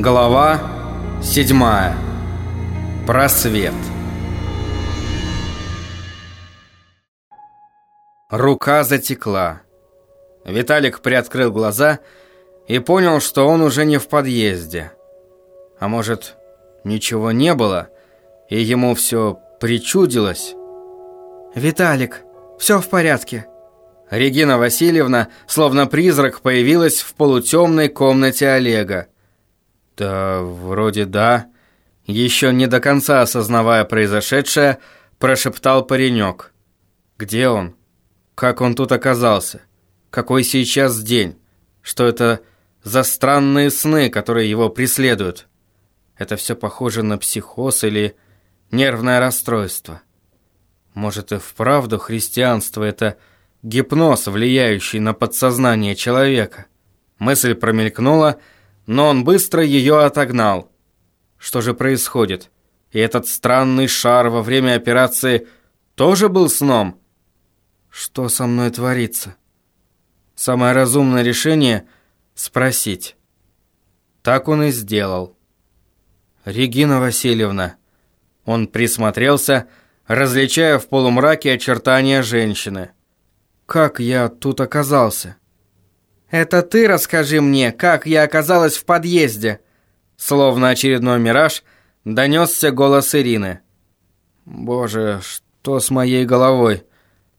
Глава 7. Просвет. Рука затекла. Виталик приоткрыл глаза и понял, что он уже не в подъезде. А может, ничего не было, и ему все причудилось? «Виталик, все в порядке», Регина Васильевна, словно призрак, появилась в полутемной комнате Олега. «Да, вроде да». Еще не до конца осознавая произошедшее, прошептал паренек. «Где он? Как он тут оказался? Какой сейчас день? Что это за странные сны, которые его преследуют? Это все похоже на психоз или нервное расстройство? Может и вправду христианство – это гипноз, влияющий на подсознание человека?» Мысль промелькнула – но он быстро ее отогнал. Что же происходит? И этот странный шар во время операции тоже был сном? Что со мной творится? Самое разумное решение — спросить. Так он и сделал. «Регина Васильевна». Он присмотрелся, различая в полумраке очертания женщины. «Как я тут оказался?» «Это ты расскажи мне, как я оказалась в подъезде?» Словно очередной мираж, донесся голос Ирины. «Боже, что с моей головой?»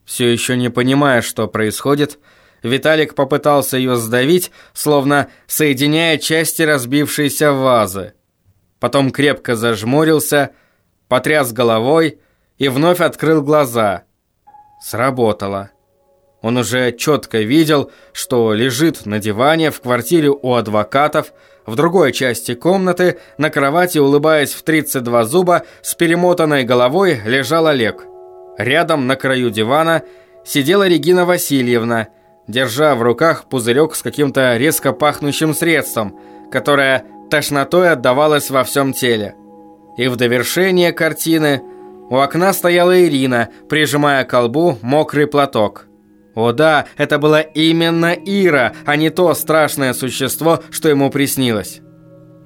Все еще не понимая, что происходит, Виталик попытался ее сдавить, словно соединяя части разбившейся вазы. Потом крепко зажмурился, потряс головой и вновь открыл глаза. Сработало. Он уже четко видел, что лежит на диване в квартире у адвокатов, в другой части комнаты, на кровати, улыбаясь в 32 зуба, с перемотанной головой лежал Олег. Рядом, на краю дивана, сидела Регина Васильевна, держа в руках пузырек с каким-то резко пахнущим средством, которое тошнотой отдавалось во всем теле. И в довершение картины у окна стояла Ирина, прижимая к колбу мокрый платок. О да, это была именно Ира, а не то страшное существо, что ему приснилось.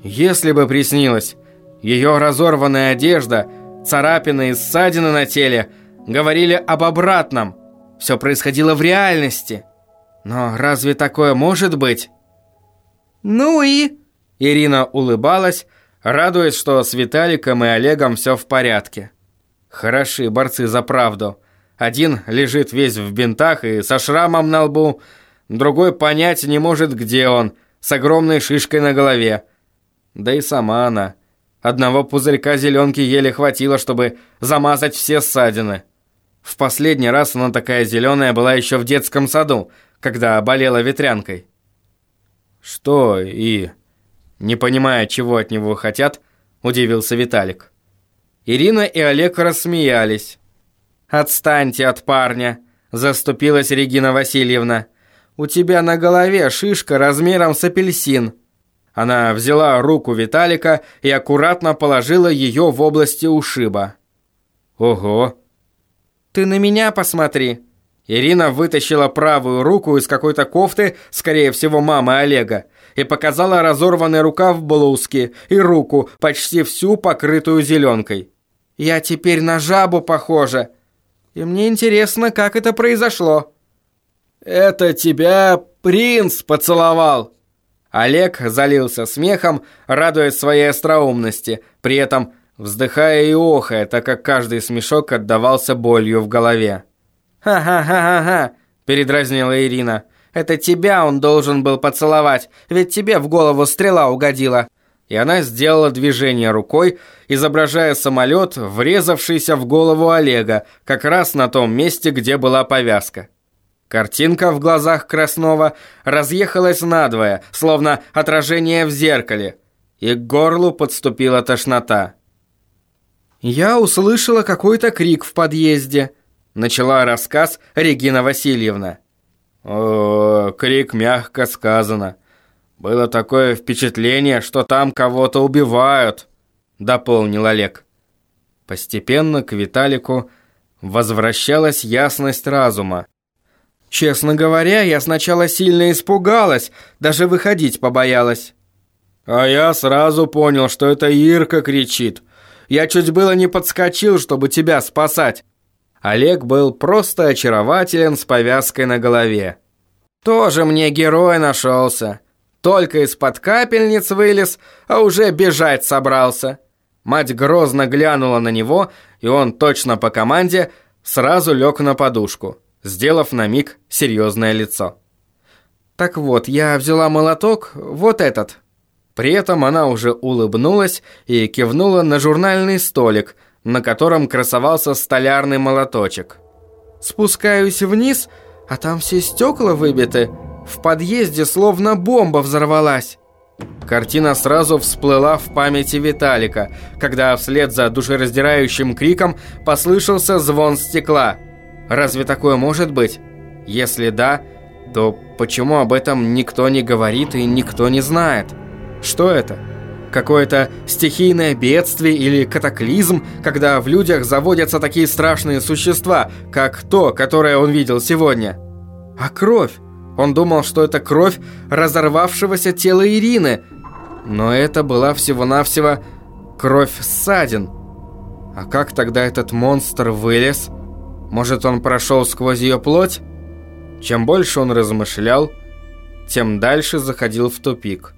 Если бы приснилось, ее разорванная одежда, царапины и ссадины на теле говорили об обратном. Все происходило в реальности. Но разве такое может быть? Ну и... Ирина улыбалась, радуясь, что с Виталиком и Олегом все в порядке. Хороши борцы за правду. Один лежит весь в бинтах и со шрамом на лбу, другой понять не может, где он, с огромной шишкой на голове. Да и сама она. Одного пузырька зеленки еле хватило, чтобы замазать все ссадины. В последний раз она такая зеленая была еще в детском саду, когда болела ветрянкой. «Что и...» Не понимая, чего от него хотят, удивился Виталик. Ирина и Олег рассмеялись. «Отстаньте от парня», – заступилась Регина Васильевна. «У тебя на голове шишка размером с апельсин». Она взяла руку Виталика и аккуратно положила ее в области ушиба. «Ого!» «Ты на меня посмотри!» Ирина вытащила правую руку из какой-то кофты, скорее всего, мамы Олега, и показала разорванный рукав блузки и руку, почти всю покрытую зеленкой. «Я теперь на жабу похожа!» И мне интересно, как это произошло». «Это тебя принц поцеловал!» Олег залился смехом, радуясь своей остроумности, при этом вздыхая и охая, так как каждый смешок отдавался болью в голове. «Ха-ха-ха-ха-ха!» – передразнила Ирина. «Это тебя он должен был поцеловать, ведь тебе в голову стрела угодила и она сделала движение рукой, изображая самолет, врезавшийся в голову Олега, как раз на том месте, где была повязка. Картинка в глазах Краснова разъехалась надвое, словно отражение в зеркале, и к горлу подступила тошнота. «Я услышала какой-то крик в подъезде», — начала рассказ Регина Васильевна. «О, крик мягко сказано», «Было такое впечатление, что там кого-то убивают», — дополнил Олег. Постепенно к Виталику возвращалась ясность разума. «Честно говоря, я сначала сильно испугалась, даже выходить побоялась». А я сразу понял, что это Ирка кричит. Я чуть было не подскочил, чтобы тебя спасать. Олег был просто очарователен с повязкой на голове. Тоже мне герой нашелся. Только из-под капельниц вылез, а уже бежать собрался. Мать грозно глянула на него, и он точно по команде сразу лег на подушку, сделав на миг серьезное лицо. «Так вот, я взяла молоток, вот этот». При этом она уже улыбнулась и кивнула на журнальный столик – на котором красовался столярный молоточек. Спускаюсь вниз, а там все стекла выбиты. В подъезде словно бомба взорвалась. Картина сразу всплыла в памяти Виталика, когда вслед за душераздирающим криком послышался звон стекла. Разве такое может быть? Если да, то почему об этом никто не говорит и никто не знает? Что это? Какое-то стихийное бедствие или катаклизм, когда в людях заводятся такие страшные существа, как то, которое он видел сегодня. А кровь? Он думал, что это кровь разорвавшегося тела Ирины. Но это была всего-навсего кровь ссадин. А как тогда этот монстр вылез? Может, он прошел сквозь ее плоть? Чем больше он размышлял, тем дальше заходил в тупик.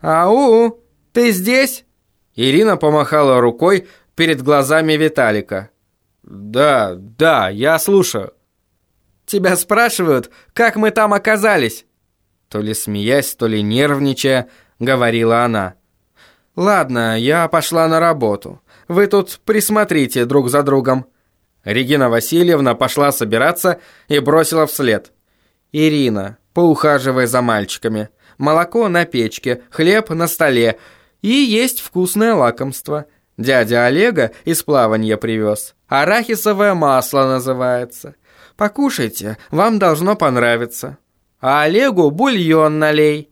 «Ау!» Ты здесь?» Ирина помахала рукой перед глазами Виталика. «Да, да, я слушаю». «Тебя спрашивают, как мы там оказались?» То ли смеясь, то ли нервничая, говорила она. «Ладно, я пошла на работу. Вы тут присмотрите друг за другом». Регина Васильевна пошла собираться и бросила вслед. «Ирина, поухаживай за мальчиками. Молоко на печке, хлеб на столе, и есть вкусное лакомство. Дядя Олега из плавания привез. Арахисовое масло называется. Покушайте, вам должно понравиться. А Олегу бульон налей.